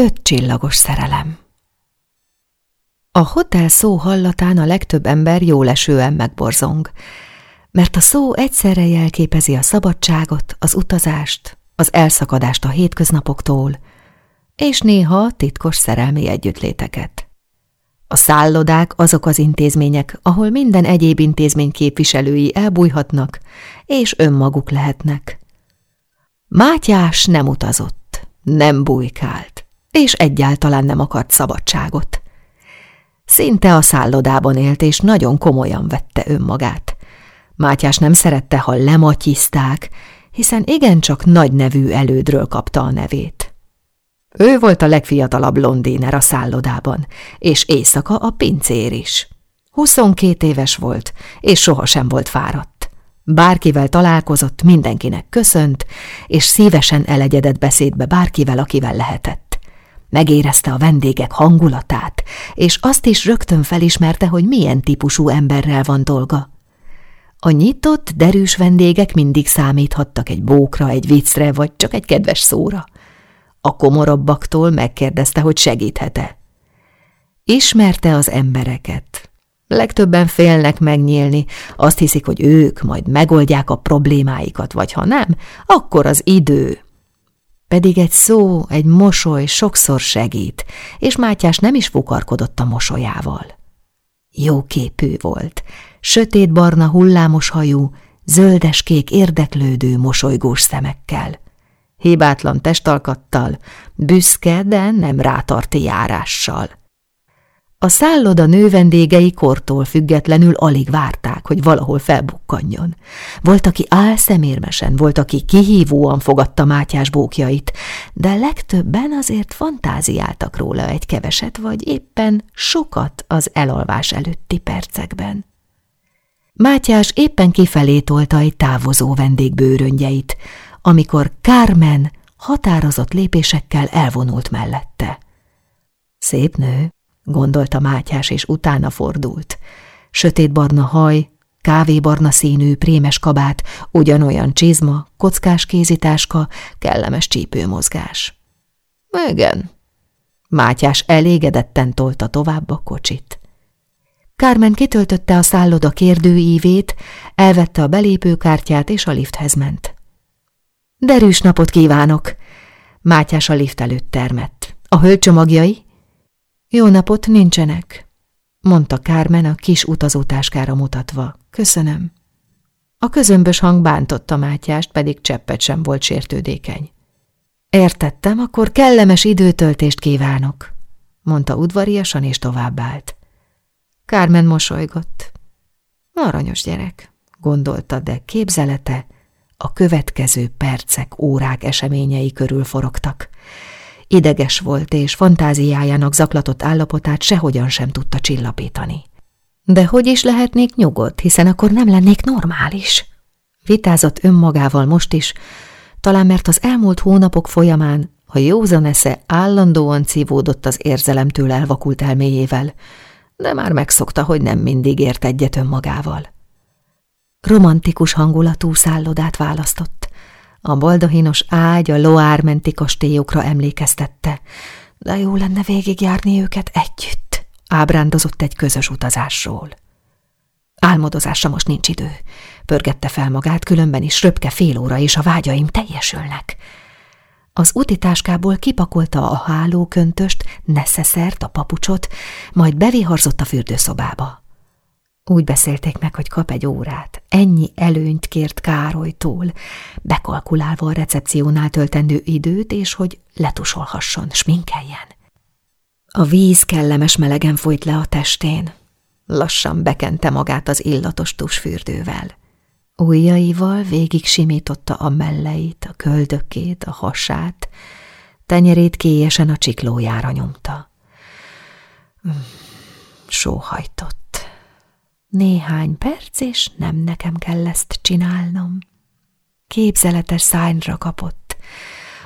Öt csillagos szerelem A hotel szó hallatán a legtöbb ember jólesően megborzong, mert a szó egyszerre jelképezi a szabadságot, az utazást, az elszakadást a hétköznapoktól, és néha titkos szerelmi együttléteket. A szállodák azok az intézmények, ahol minden egyéb intézmény képviselői elbújhatnak, és önmaguk lehetnek. Mátyás nem utazott, nem bujkált, és egyáltalán nem akart szabadságot. Szinte a szállodában élt, és nagyon komolyan vette önmagát. Mátyás nem szerette, ha lematyizták, hiszen igencsak nagy nevű elődről kapta a nevét. Ő volt a legfiatalabb londéner a szállodában, és éjszaka a pincér is. 22 éves volt, és sohasem volt fáradt. Bárkivel találkozott, mindenkinek köszönt, és szívesen elegyedett beszédbe bárkivel, akivel lehetett. Megérezte a vendégek hangulatát, és azt is rögtön felismerte, hogy milyen típusú emberrel van dolga. A nyitott, derűs vendégek mindig számíthattak egy bókra, egy viccre, vagy csak egy kedves szóra. A komorabbaktól megkérdezte, hogy segíthet-e. Ismerte az embereket. Legtöbben félnek megnyílni, azt hiszik, hogy ők majd megoldják a problémáikat, vagy ha nem, akkor az idő. Pedig egy szó, egy mosoly sokszor segít, és Mátyás nem is fukarkodott a mosolyával. Jó képű volt, sötétbarna hullámos hajú, zöldeskék érdeklődő, mosolygós szemekkel hibátlan testalkattal, büszke, de nem rátarti járással. A szálloda nővendégei kortól függetlenül alig várták, hogy valahol felbukkanjon. Volt, aki álszemérmesen, volt, aki kihívóan fogadta Mátyás bókjait, de legtöbben azért fantáziáltak róla egy keveset, vagy éppen sokat az elalvás előtti percekben. Mátyás éppen kifelé tolta egy távozó vendégbőröngyeit, amikor Carmen határozott lépésekkel elvonult mellette. Szép nő, gondolta Mátyás, és utána fordult. Sötétbarna haj, kávébarna színű, prémes kabát, ugyanolyan csizma, kockás kézitáska, kellemes csípőmozgás. Igen. Mátyás elégedetten tolta tovább a kocsit. Kármen kitöltötte a szálloda kérdőívét, elvette a belépőkártyát és a lifthez ment. Derűs napot kívánok! Mátyás a lift előtt termett. A hölgycsomagjai? Jó napot, nincsenek, mondta Kármen a kis utazótáskára mutatva. Köszönöm. A közömbös hang bántotta Mátyást, pedig cseppet sem volt sértődékeny. Értettem, akkor kellemes időtöltést kívánok, mondta udvariasan és továbbált. Kármen mosolygott. Aranyos gyerek, gondolta, de képzelete a következő percek, órák eseményei körül forogtak. Ideges volt, és fantáziájának zaklatott állapotát sehogyan sem tudta csillapítani. De hogy is lehetnék nyugodt, hiszen akkor nem lennék normális? Vitázott önmagával most is, talán mert az elmúlt hónapok folyamán a józan esze állandóan cívódott az érzelemtől elvakult elméjével, de már megszokta, hogy nem mindig ért egyet önmagával. Romantikus hangulatú szállodát választott. A baldahinos ágy a Loármenti kastélyokra emlékeztette, de jó lenne végigjárni őket együtt, ábrándozott egy közös utazásról. Álmodozásra most nincs idő. Pörgette fel magát, különben is röpke fél óra, és a vágyaim teljesülnek. Az utitáskából kipakolta a hálóköntöst, neszeszert, a papucsot, majd beviharzott a fürdőszobába. Úgy beszélték meg, hogy kap egy órát. Ennyi előnyt kért Károlytól, bekalkulálva a recepciónál töltendő időt, és hogy letusolhasson, sminkeljen. A víz kellemes melegen folyt le a testén. Lassan bekente magát az illatos tusfürdővel. Ujjaival végig simította a melleit, a köldökét, a hasát, tenyerét kélyesen a csiklójára nyomta. Sóhajtott. Néhány perc, és nem nekem kell ezt csinálnom. Képzeletes szányra kapott.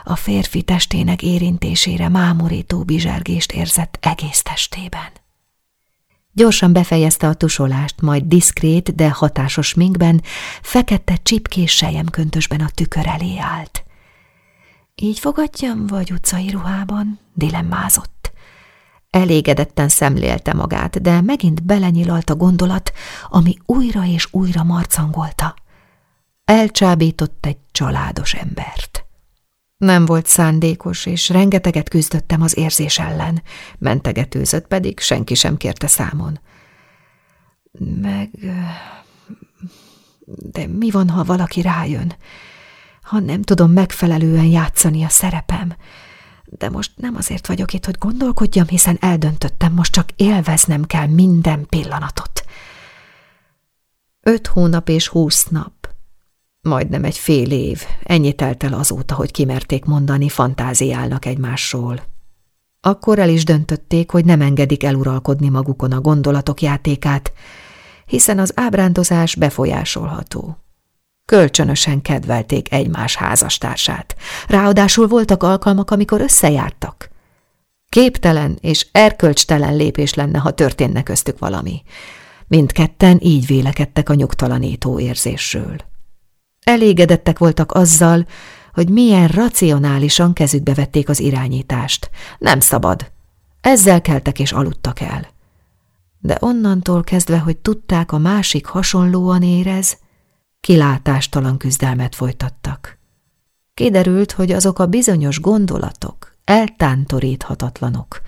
A férfi testének érintésére mámorító bizsergést érzett egész testében. Gyorsan befejezte a tusolást, majd diszkrét, de hatásos minkben, fekete csipkés köntösben a tükör elé állt. Így fogadjam, vagy utcai ruhában? Dilemmázott. Elégedetten szemlélte magát, de megint belenyilalt a gondolat, ami újra és újra marcangolta. Elcsábított egy családos embert. Nem volt szándékos, és rengeteget küzdöttem az érzés ellen, mentegetőzött pedig, senki sem kérte számon. Meg... De mi van, ha valaki rájön? Ha nem tudom megfelelően játszani a szerepem? De most nem azért vagyok itt, hogy gondolkodjam, hiszen eldöntöttem, most csak élveznem kell minden pillanatot. Öt hónap és húsz nap. Majdnem egy fél év, ennyi telt el azóta, hogy kimerték mondani, fantáziálnak egymásról. Akkor el is döntötték, hogy nem engedik eluralkodni magukon a gondolatok játékát, hiszen az ábrándozás befolyásolható. Kölcsönösen kedvelték egymás házastársát. Ráadásul voltak alkalmak, amikor összejártak. Képtelen és erkölcstelen lépés lenne, ha történne köztük valami. Mindketten így vélekedtek a nyugtalanító érzésről. Elégedettek voltak azzal, hogy milyen racionálisan kezükbe vették az irányítást. Nem szabad. Ezzel keltek és aludtak el. De onnantól kezdve, hogy tudták, a másik hasonlóan érez, kilátástalan küzdelmet folytattak. Kiderült, hogy azok a bizonyos gondolatok eltántoríthatatlanok,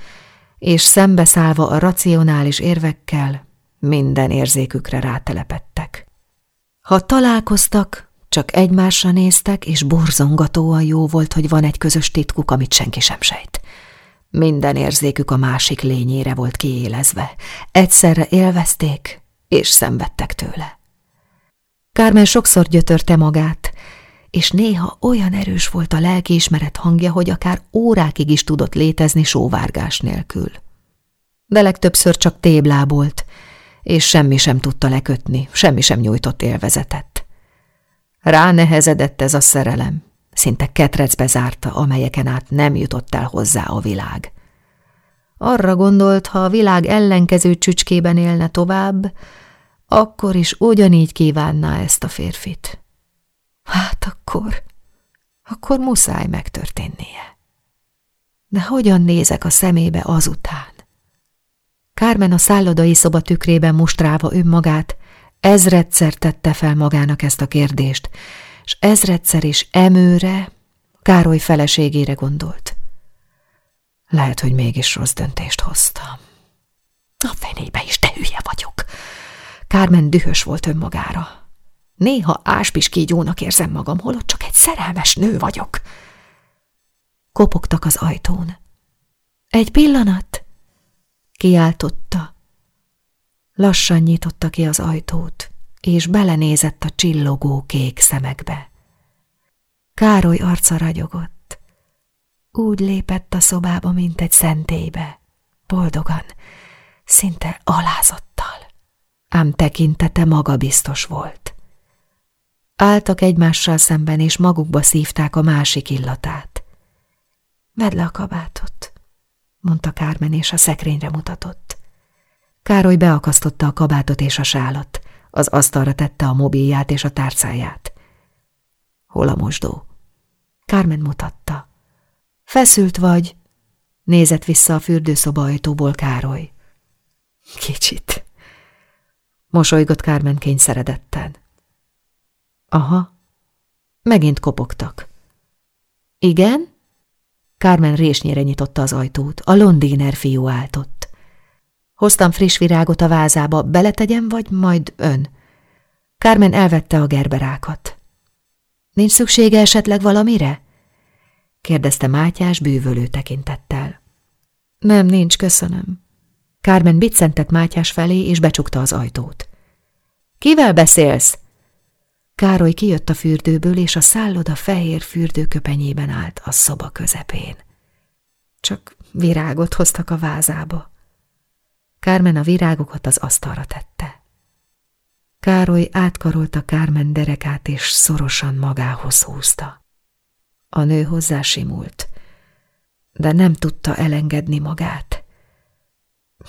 és szembeszállva a racionális érvekkel minden érzékükre rátelepettek. Ha találkoztak, csak egymásra néztek, és borzongatóan jó volt, hogy van egy közös titkuk, amit senki sem sejt. Minden érzékük a másik lényére volt kiélezve. Egyszerre élvezték, és szenvedtek tőle. Kármen sokszor gyötörte magát, és néha olyan erős volt a lelkiismeret hangja, hogy akár órákig is tudott létezni sóvárgás nélkül. De legtöbbször csak téblábolt, és semmi sem tudta lekötni, semmi sem nyújtott élvezetet. Ránehezedett ez a szerelem, szinte ketrecbe zárta, amelyeken át nem jutott el hozzá a világ. Arra gondolt, ha a világ ellenkező csücskében élne tovább, akkor is ugyanígy kívánná ezt a férfit. Hát akkor, akkor muszáj megtörténnie. De hogyan nézek a szemébe azután? Kármen a szállodai szoba tükrében mustrálva önmagát, ezredszer tette fel magának ezt a kérdést, és ezredszer is emőre, Károly feleségére gondolt. Lehet, hogy mégis rossz döntést hoztam. A fenébe is! Kármen dühös volt önmagára. Néha áspis kígyónak érzem magam, holott csak egy szerelmes nő vagyok. Kopogtak az ajtón. Egy pillanat! Kiáltotta. Lassan nyitotta ki az ajtót, és belenézett a csillogó kék szemekbe. Károly arca ragyogott. Úgy lépett a szobába, mint egy szentélybe, boldogan, szinte alázattal ám tekintete magabiztos volt. Álltak egymással szemben, és magukba szívták a másik illatát. Vedd le a kabátot, mondta Kármen, és a szekrényre mutatott. Károly beakasztotta a kabátot és a sálat, az asztalra tette a mobilját és a tárcáját. Hol a mosdó? Kármen mutatta. Feszült vagy? Nézett vissza a fürdőszoba ajtóból Károly. Kicsit, Mosolygott Kármen kényszeredetten. Aha, megint kopogtak. Igen? Kármen résnyire nyitotta az ajtót, a londiner fiú áltott. Hoztam friss virágot a vázába, beletegyem, vagy majd ön? Kármen elvette a gerberákat. Nincs szüksége esetleg valamire? kérdezte Mátyás bűvölő tekintettel. Nem, nincs, köszönöm. Kármen biccentett Mátyás felé, és becsukta az ajtót. Kivel beszélsz? Károly kijött a fürdőből, és a szálloda fehér fürdőköpenyében állt a szoba közepén. Csak virágot hoztak a vázába. Kármen a virágokat az asztalra tette. Károly átkarolta Kármen derekát, és szorosan magához húzta. A nő hozzásimult, de nem tudta elengedni magát.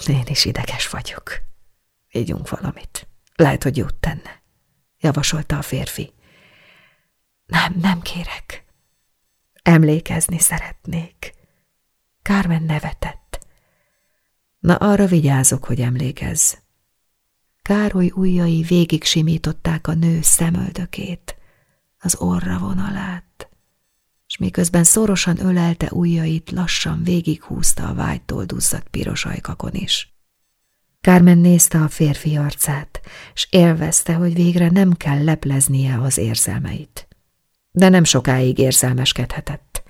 Én is ideges vagyok. Ígyunk valamit. Lehet, hogy jót tenne, javasolta a férfi. Nem, nem kérek. Emlékezni szeretnék. Kármen nevetett. Na arra vigyázok, hogy emlékezz. Károly ujjai végig simították a nő szemöldökét, az orra vonalát, miközben szorosan ölelte ujjait, lassan végighúzta a vágytól duzzadt piros ajkakon is. Kármen nézte a férfi arcát, és élvezte, hogy végre nem kell lepleznie az érzelmeit. De nem sokáig érzelmeskedhetett.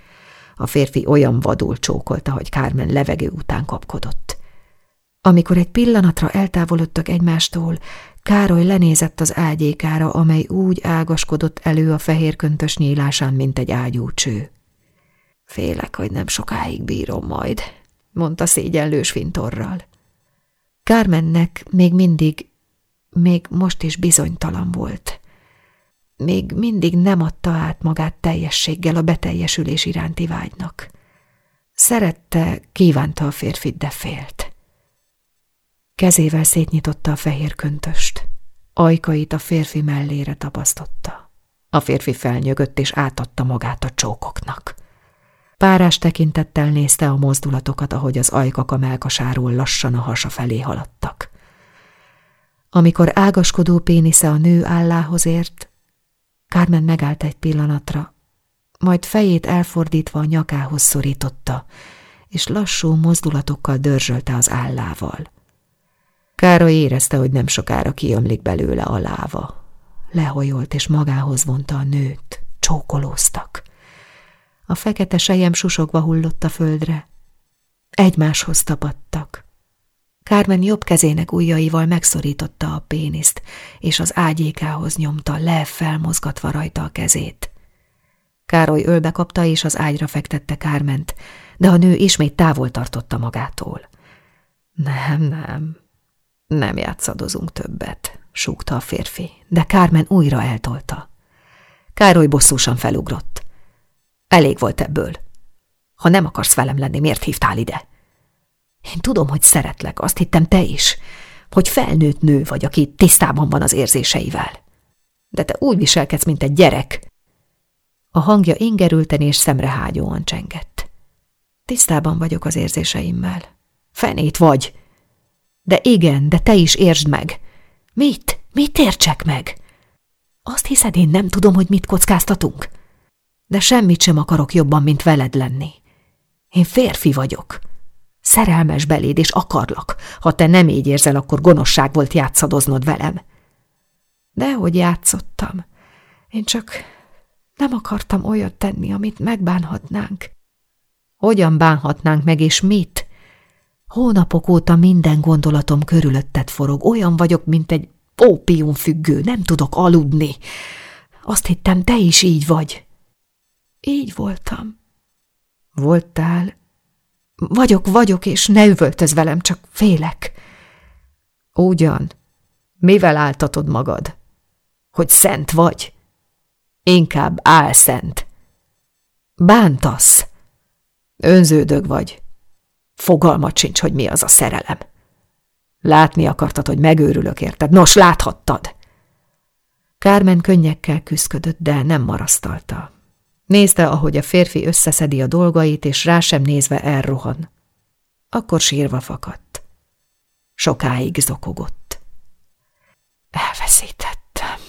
A férfi olyan vadul csókolta, hogy Kármen levegő után kapkodott. Amikor egy pillanatra eltávolodtak egymástól, Károly lenézett az ágyékára, amely úgy ágaskodott elő a fehérköntös nyílásán, mint egy ágyúcső. Félek, hogy nem sokáig bírom majd, mondta szégyenlős fintorral. Kármennek még mindig, még most is bizonytalan volt. Még mindig nem adta át magát teljességgel a beteljesülés iránti vágynak. Szerette, kívánta a férfit, de félt. Kezével szétnyitotta a fehér köntöst. Ajkait a férfi mellére tapasztotta. A férfi felnyögött és átadta magát a csókoknak. Párás tekintettel nézte a mozdulatokat, ahogy az ajkak a melkasáról lassan a hasa felé haladtak. Amikor ágaskodó pénisze a nő állához ért, Kármen megállt egy pillanatra, majd fejét elfordítva a nyakához szorította, és lassú mozdulatokkal dörzsölte az állával. Károly érezte, hogy nem sokára kiömlik belőle a láva. Lehajolt és magához vonta a nőt, csókolóztak. A fekete sejem susogva hullott a földre. Egymáshoz tapadtak. Kármen jobb kezének ujjaival megszorította a péniszt, és az ágyékához nyomta, le felmozgatva rajta a kezét. Károly ölbe kapta, és az ágyra fektette Kárment, de a nő ismét távol tartotta magától. Nem, nem, nem játszadozunk többet, súgta a férfi, de Kármen újra eltolta. Károly bosszúsan felugrott. Elég volt ebből. Ha nem akarsz velem lenni, miért hívtál ide? Én tudom, hogy szeretlek, azt hittem te is, hogy felnőtt nő vagy, aki tisztában van az érzéseivel. De te úgy viselkedsz, mint egy gyerek. A hangja ingerülten és szemrehágyóan csengett. Tisztában vagyok az érzéseimmel. Fenét vagy. De igen, de te is értsd meg. Mit? Mit értsek meg? Azt hiszed, én nem tudom, hogy mit kockáztatunk? De semmit sem akarok jobban, mint veled lenni. Én férfi vagyok. Szerelmes beléd, és akarlak. Ha te nem így érzel, akkor gonoszság volt játszadoznod velem. Dehogy játszottam. Én csak nem akartam olyat tenni, amit megbánhatnánk. Hogyan bánhatnánk meg, és mit? Hónapok óta minden gondolatom körülötted forog. Olyan vagyok, mint egy ópiumfüggő, nem tudok aludni. Azt hittem, te is így vagy. Így voltam. Voltál? Vagyok, vagyok, és ne üvöltöz velem, csak félek. Ugyan. Mivel áltatod magad? Hogy szent vagy? Inkább álszent. Bántasz. Önződög vagy. Fogalmat sincs, hogy mi az a szerelem. Látni akartad, hogy megőrülök érted. Nos, láthattad. Kármen könnyekkel küszködött, de nem marasztalta. Nézte, ahogy a férfi összeszedi a dolgait, és rá sem nézve elrohan. Akkor sírva fakadt. Sokáig zokogott. Elveszítettem.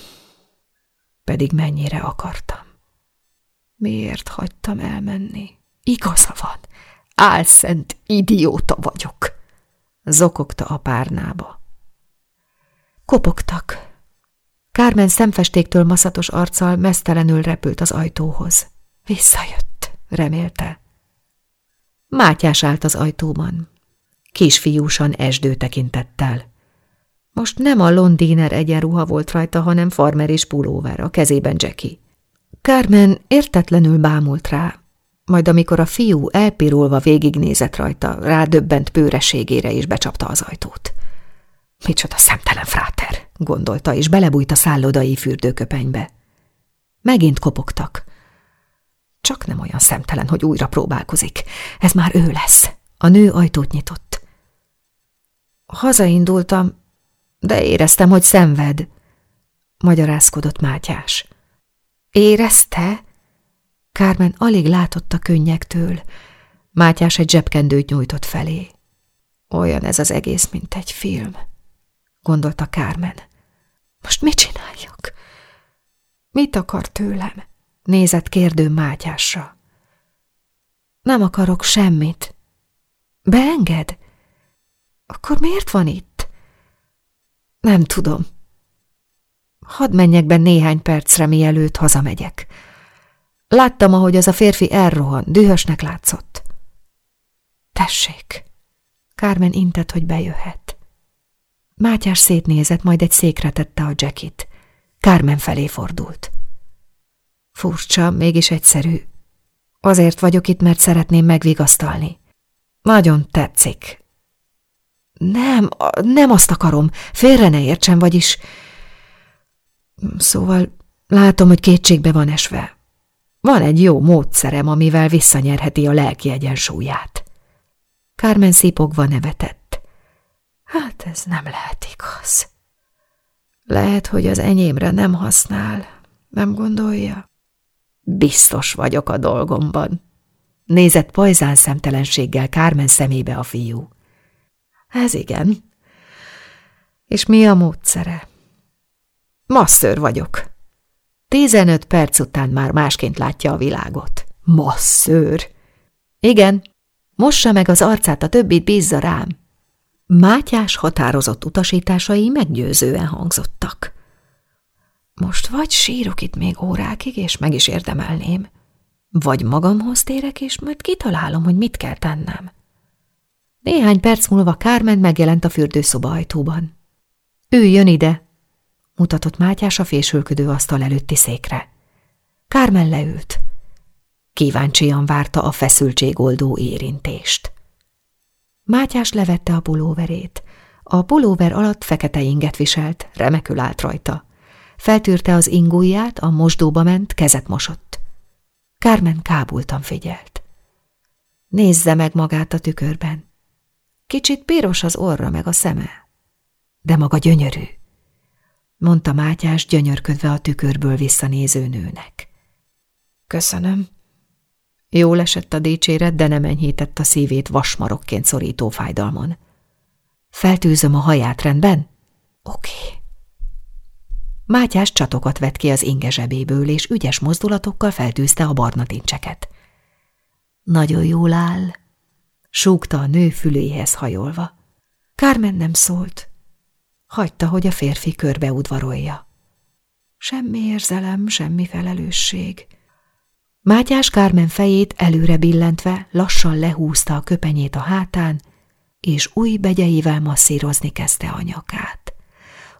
Pedig mennyire akartam. Miért hagytam elmenni? Igaza van. Álszent idióta vagyok. Zokogta a párnába. Kopogtak. Kármen szemfestéktől maszatos arccal mesztelenül repült az ajtóhoz. Visszajött, remélte. Mátyás állt az ajtóban. Kisfiúsan esdő tekintettel. Most nem a londiner egyenruha volt rajta, hanem farmer és pulóver, a kezében Jackie. Carmen értetlenül bámult rá, majd amikor a fiú elpirulva végignézett rajta, rádöbbent pőreségére is becsapta az ajtót. Micsoda szemtelen fráter, gondolta, és belebújt a szállodai fürdőköpenybe. Megint kopogtak. Csak nem olyan szemtelen, hogy újra próbálkozik. Ez már ő lesz. A nő ajtót nyitott. Hazaindultam, de éreztem, hogy szenved, magyarázkodott Mátyás. Érezte? Kármen alig látott a könnyektől. Mátyás egy zsebkendőt nyújtott felé. Olyan ez az egész, mint egy film, gondolta Kármen. Most mit csináljak? Mit akar tőlem? Nézett kérdő Mátyásra. Nem akarok semmit. Beenged? Akkor miért van itt? Nem tudom. Hadd menjek be néhány percre, mielőtt hazamegyek. Láttam, ahogy az a férfi elrohan, dühösnek látszott. Tessék! Kármen intett, hogy bejöhet. Mátyás szétnézett, majd egy székre tette a jackit. Kármen felé fordult. Furcsa, mégis egyszerű. Azért vagyok itt, mert szeretném megvigasztalni. Nagyon tetszik. Nem, nem azt akarom, félre ne értsen, vagyis... Szóval látom, hogy kétségbe van esve. Van egy jó módszerem, amivel visszanyerheti a lelki egyensúlyát. Kármen szipogva nevetett. Hát ez nem lehet igaz. Lehet, hogy az enyémre nem használ, nem gondolja? Biztos vagyok a dolgomban. Nézett pajzán szemtelenséggel Kármen szemébe a fiú. Ez igen. És mi a módszere? Masször vagyok. Tizenöt perc után már másként látja a világot. Masszőr. Igen, mossa meg az arcát, a többit bízza rám. Mátyás határozott utasításai meggyőzően hangzottak. Most vagy sírok itt még órákig, és meg is érdemelném, vagy magamhoz térek, és majd kitalálom, hogy mit kell tennem. Néhány perc múlva Kármen megjelent a fürdőszoba ajtóban. Üljön ide, mutatott Mátyás a fésülködő asztal előtti székre. Kármen leült. Kíváncsian várta a feszültségoldó érintést. Mátyás levette a pulóverét. A pulóver alatt fekete inget viselt, remekül állt rajta. Feltűrte az ingúját, a mosdóba ment, kezet mosott. Kármen kábultan figyelt. Nézze meg magát a tükörben. Kicsit piros az orra meg a szeme, de maga gyönyörű, mondta Mátyás gyönyörködve a tükörből visszanéző nőnek. Köszönöm. Jól esett a dicséret, de nem enyhített a szívét vasmarokként szorító fájdalmon. Feltűzöm a haját rendben? Oké. Mátyás csatokat vett ki az inge zsebéből, és ügyes mozdulatokkal feltűzte a barna tincseket. Nagyon jól áll, súgta a nő füléhez hajolva. Kármen nem szólt. Hagyta, hogy a férfi körbe udvarolja. Semmi érzelem, semmi felelősség. Mátyás Kármen fejét előre billentve lassan lehúzta a köpenyét a hátán, és új begyeivel masszírozni kezdte a nyakát.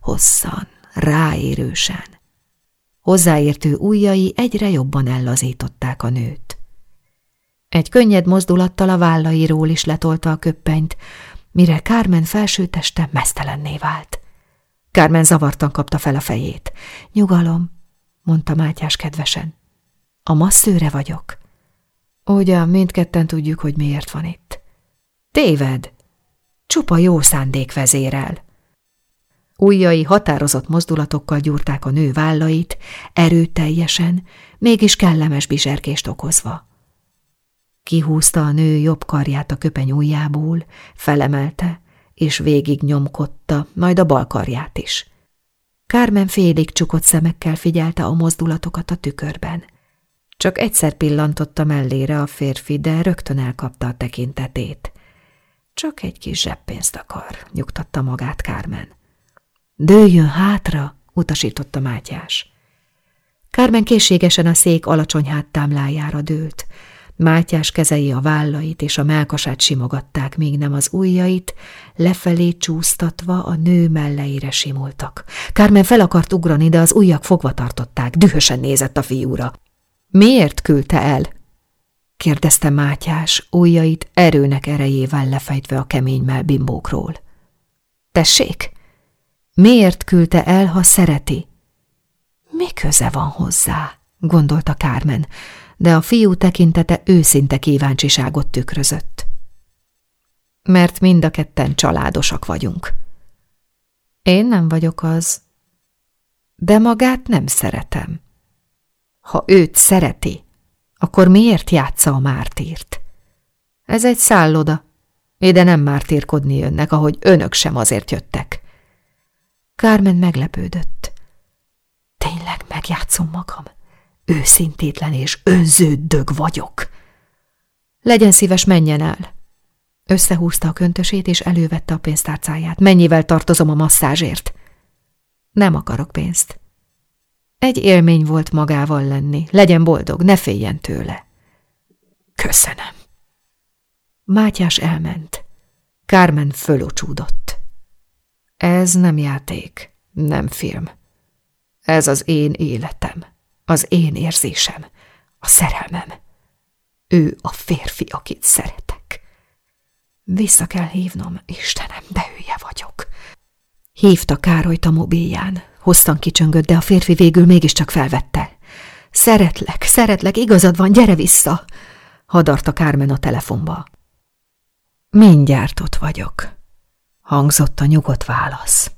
Hosszan, ráérősen. Hozzáértő ujjai egyre jobban ellazították a nőt. Egy könnyed mozdulattal a vállairól is letolta a köppenyt, mire Kármen felső teste mesztelenné vált. Kármen zavartan kapta fel a fejét. Nyugalom, mondta Mátyás kedvesen. A masszőre vagyok. Ugyan, mindketten tudjuk, hogy miért van itt. Téved! Csupa jó szándék vezérel. Ujjai határozott mozdulatokkal gyúrták a nő vállait, erőteljesen, mégis kellemes bizserkést okozva. Kihúzta a nő jobb karját a köpeny ujjából, felemelte, és végig nyomkodta, majd a bal karját is. Kármen félig csukott szemekkel figyelte a mozdulatokat a tükörben. Csak egyszer pillantotta mellére a férfi, de rögtön elkapta a tekintetét. Csak egy kis zseppénzt akar, nyugtatta magát Kármen. Dőljön hátra, utasította Mátyás. Kármen készségesen a szék alacsony háttámlájára dőlt. Mátyás kezei a vállait és a melkasát simogatták, míg nem az ujjait, lefelé csúsztatva a nő melleire simultak. Kármen fel akart ugrani, de az ujjak fogva tartották, dühösen nézett a fiúra. Miért küldte el? kérdezte Mátyás, ujjait erőnek erejével lefejtve a kemény melbimbókról. Tessék? Miért küldte el, ha szereti? Mi köze van hozzá? gondolta Kármen, de a fiú tekintete őszinte kíváncsiságot tükrözött. Mert mind a ketten családosak vagyunk. Én nem vagyok az, de magát nem szeretem. Ha őt szereti, Akkor miért játsza a mártírt? Ez egy szálloda. Ide nem mártírkodni jönnek, ahogy önök sem azért jöttek. Kármen meglepődött. Tényleg megjátszom magam? Őszintétlen és önző dög vagyok. Legyen szíves, menjen el. Összehúzta a köntösét, és elővette a pénztárcáját. Mennyivel tartozom a masszázsért? Nem akarok pénzt. Egy élmény volt magával lenni. Legyen boldog, ne féljen tőle. Köszönöm. Mátyás elment. Kármen fölocsúdott. Ez nem játék, nem film. Ez az én életem, az én érzésem, a szerelmem. Ő a férfi, akit szeretek. Vissza kell hívnom, Istenem, de hülye vagyok. Hívta Károlyt a mobilján. Hosszan kicsöngött, de a férfi végül mégiscsak felvette. Szeretlek, szeretlek, igazad van, gyere vissza! Hadarta Kármen a telefonba. Mindjárt ott vagyok, hangzott a nyugodt válasz.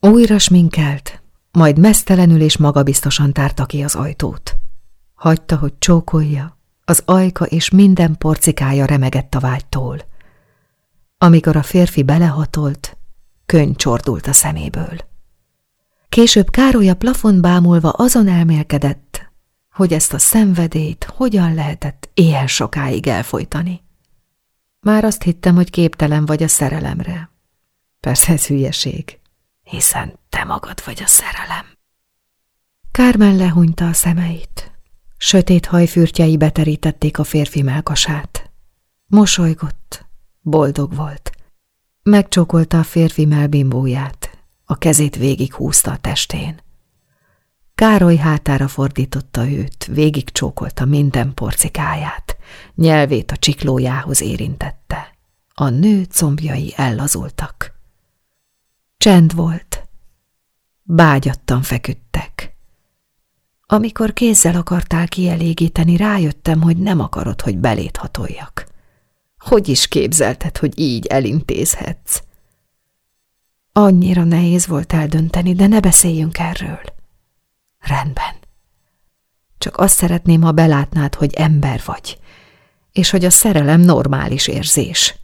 Újra sminkelt, majd mesztelenül és magabiztosan tárta ki az ajtót. Hagyta, hogy csókolja, az ajka és minden porcikája remegett a vágytól. Amikor a férfi belehatolt, könny csordult a szeméből. Később Károly a plafon bámulva azon elmélkedett, hogy ezt a szenvedélyt hogyan lehetett ilyen sokáig elfolytani. Már azt hittem, hogy képtelen vagy a szerelemre. Persze ez hülyeség, hiszen te magad vagy a szerelem. Kármen lehúnyta a szemeit. Sötét hajfürtjei beterítették a férfi melkasát. Mosolygott, boldog volt. Megcsókolta a férfi melbimbóját, a kezét végighúzta a testén. Károly hátára fordította őt, végig csókolta minden porcikáját, nyelvét a csiklójához érintette. A nő combjai ellazultak. Csend volt. Bágyattan feküdtek. Amikor kézzel akartál kielégíteni, rájöttem, hogy nem akarod, hogy belét hatoljak. Hogy is képzelted, hogy így elintézhetsz? Annyira nehéz volt eldönteni, de ne beszéljünk erről. Rendben. Csak azt szeretném, ha belátnád, hogy ember vagy, és hogy a szerelem normális érzés.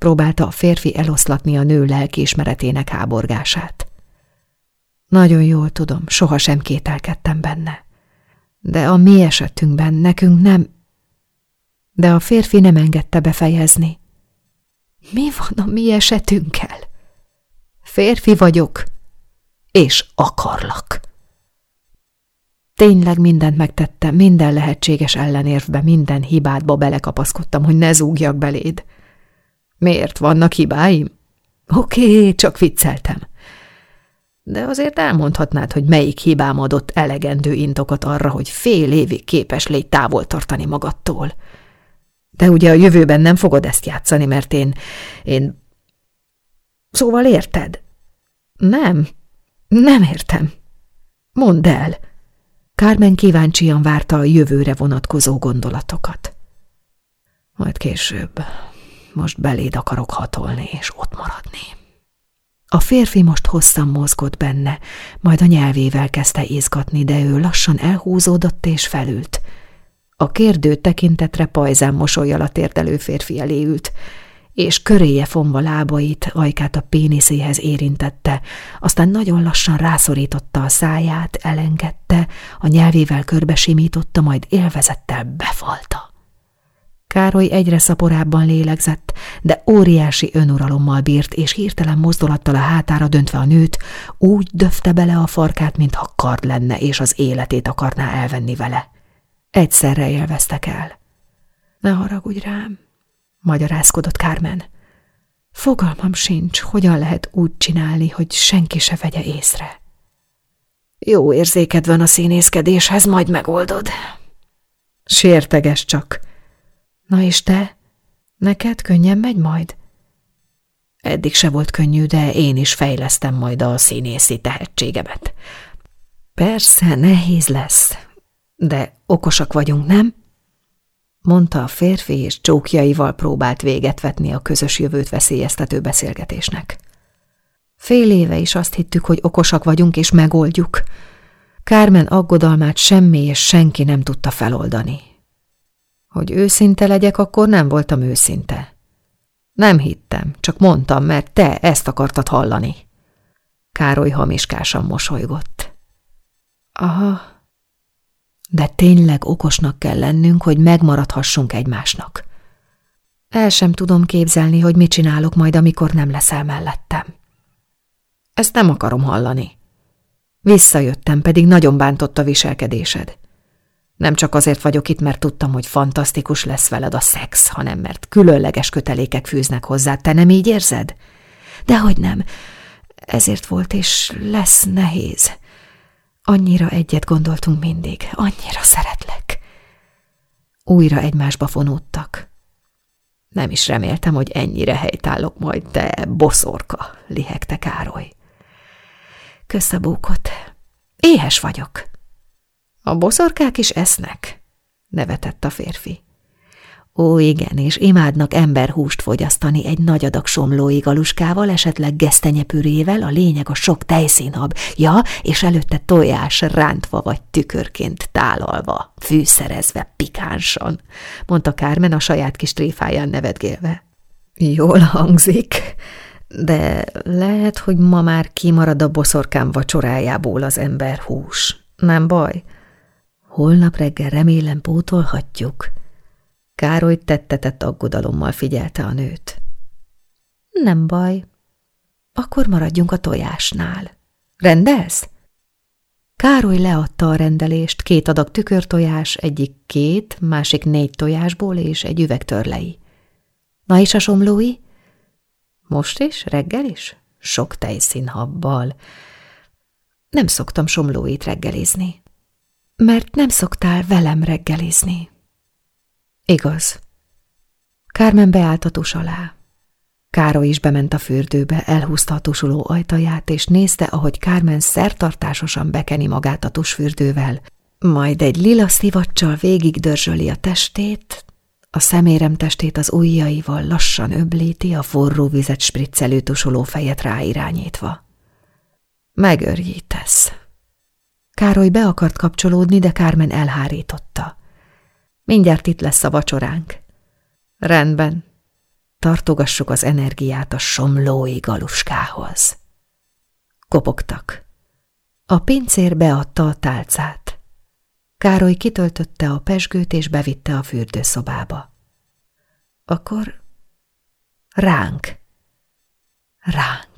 Próbálta a férfi eloszlatni a nő lelkiismeretének háborgását. Nagyon jól tudom, sohasem kételkedtem benne. De a mi esetünkben nekünk nem... De a férfi nem engedte befejezni. Mi van a mi esetünkkel? Férfi vagyok, és akarlak. Tényleg mindent megtettem, minden lehetséges ellenérvbe, minden hibádba belekapaszkodtam, hogy ne zúgjak beléd. Miért vannak hibáim? Oké, csak vicceltem. De azért elmondhatnád, hogy melyik hibám adott elegendő intokat arra, hogy fél évig képes légy távol tartani magadtól. De ugye a jövőben nem fogod ezt játszani, mert én... én... Szóval érted? Nem, nem értem. Mondd el. Kármen kíváncsian várta a jövőre vonatkozó gondolatokat. Majd később. Most beléd akarok hatolni és ott maradni. A férfi most hosszan mozgott benne, majd a nyelvével kezdte izgatni, de ő lassan elhúzódott és felült. A kérdő tekintetre pajzán mosolyjal a térdelő férfi elé ült és köréje fonva lábait, ajkát a péniszéhez érintette, aztán nagyon lassan rászorította a száját, elengedte, a nyelvével körbesimította, majd élvezettel befalta. Károly egyre szaporábban lélegzett, de óriási önuralommal bírt, és hirtelen mozdulattal a hátára döntve a nőt, úgy döfte bele a farkát, mintha kard lenne, és az életét akarná elvenni vele. Egyszerre élveztek el. Ne haragudj rám, magyarázkodott Kármen. Fogalmam sincs, hogyan lehet úgy csinálni, hogy senki se vegye észre. Jó érzéked van a színészkedéshez, majd megoldod. Sérteges csak. Na és te? Neked könnyen megy majd? Eddig se volt könnyű, de én is fejlesztem majd a színészi tehetségemet. Persze, nehéz lesz, de okosak vagyunk, nem? mondta a férfi, és csókjaival próbált véget vetni a közös jövőt veszélyeztető beszélgetésnek. Fél éve is azt hittük, hogy okosak vagyunk, és megoldjuk. Kármen aggodalmát semmi és senki nem tudta feloldani. Hogy őszinte legyek, akkor nem voltam őszinte. Nem hittem, csak mondtam, mert te ezt akartad hallani. Károly hamiskásan mosolygott. Aha, de tényleg okosnak kell lennünk, hogy megmaradhassunk egymásnak. El sem tudom képzelni, hogy mit csinálok majd, amikor nem leszel mellettem. Ezt nem akarom hallani. Visszajöttem, pedig nagyon bántott a viselkedésed. Nem csak azért vagyok itt, mert tudtam, hogy fantasztikus lesz veled a szex, hanem mert különleges kötelékek fűznek hozzá. Te nem így érzed? Dehogy nem. Ezért volt, és lesz nehéz. Annyira egyet gondoltunk mindig, annyira szeretlek. Újra egymásba fonódtak. Nem is reméltem, hogy ennyire helytállok majd, te boszorka, lihegte Károly. Kösz a bókot. Éhes vagyok. A boszorkák is esznek, nevetett a férfi. Ó, igen, és imádnak emberhúst fogyasztani egy nagy adag somlói esetleg gesztenyepürével, a lényeg a sok tejszínhab, ja, és előtte tojás rántva vagy tükörként tálalva, fűszerezve pikánsan, mondta Kármen a saját kis tréfáján nevetgélve. Jól hangzik, de lehet, hogy ma már kimarad a boszorkám vacsorájából az ember hús. Nem baj. Holnap reggel remélem pótolhatjuk. Károly tettetett aggodalommal figyelte a nőt. Nem baj. Akkor maradjunk a tojásnál. Rendelsz? Károly leadta a rendelést, két adag tükörtojás, egyik két, másik négy tojásból és egy üveg törlei. Na és a somlói? Most is, reggel is? Sok tejszínhabbal. Nem szoktam somlóit reggelizni. Mert nem szoktál velem reggelizni. Igaz. Kármen beállt a tus alá. Károly is bement a fürdőbe, elhúzta a tusuló ajtaját, és nézte, ahogy Kármen szertartásosan bekeni magát a tusfürdővel, majd egy lila szivacsal végig dörzsöli a testét, a szemérem testét az ujjaival lassan öblíti, a forró vizet spriccelő tusoló fejet ráirányítva. Megörjítesz. Károly be akart kapcsolódni, de Kármen elhárította. Mindjárt itt lesz a vacsoránk. Rendben. Tartogassuk az energiát a somlói galuskához. Kopogtak. A pincér beadta a tálcát. Károly kitöltötte a pesgőt és bevitte a fürdőszobába. Akkor ránk, ránk.